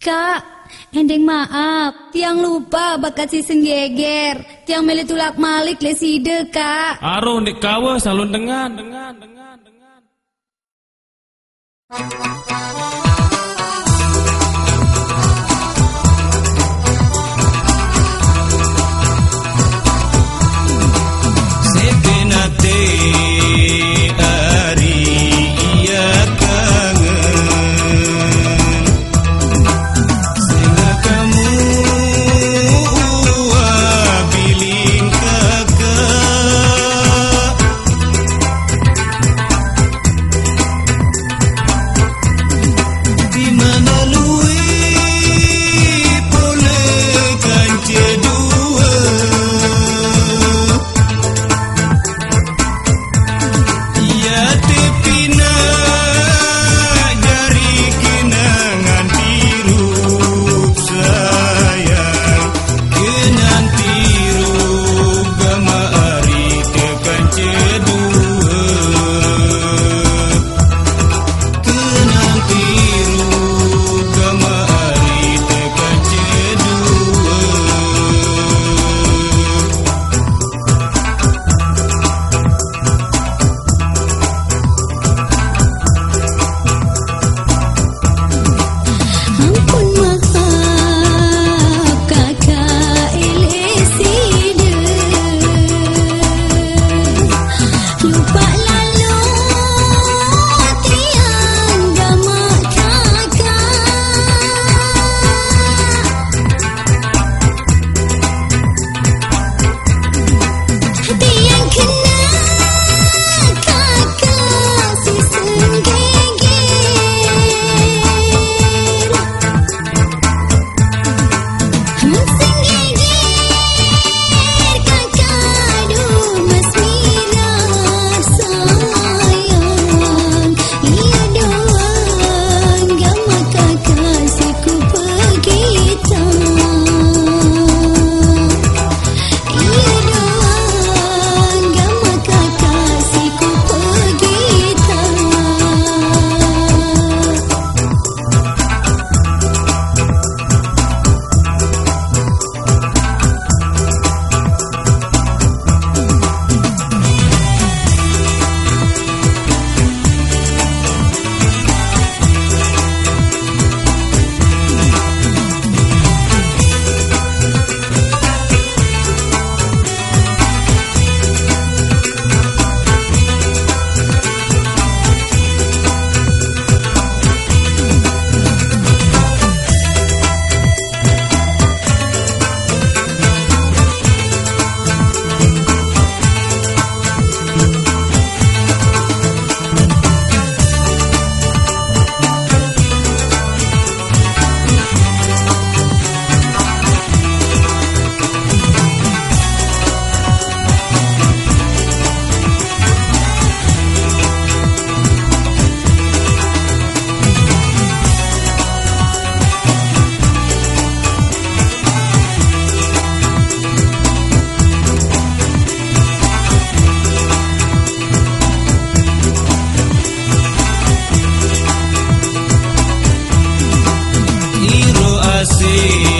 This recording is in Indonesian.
Kak, endeng maaf, tiang lupa bakat si geger, tiang meli tulak malik leside kak. Aro ndik kawa salun dengan dengan dengan dengan. see.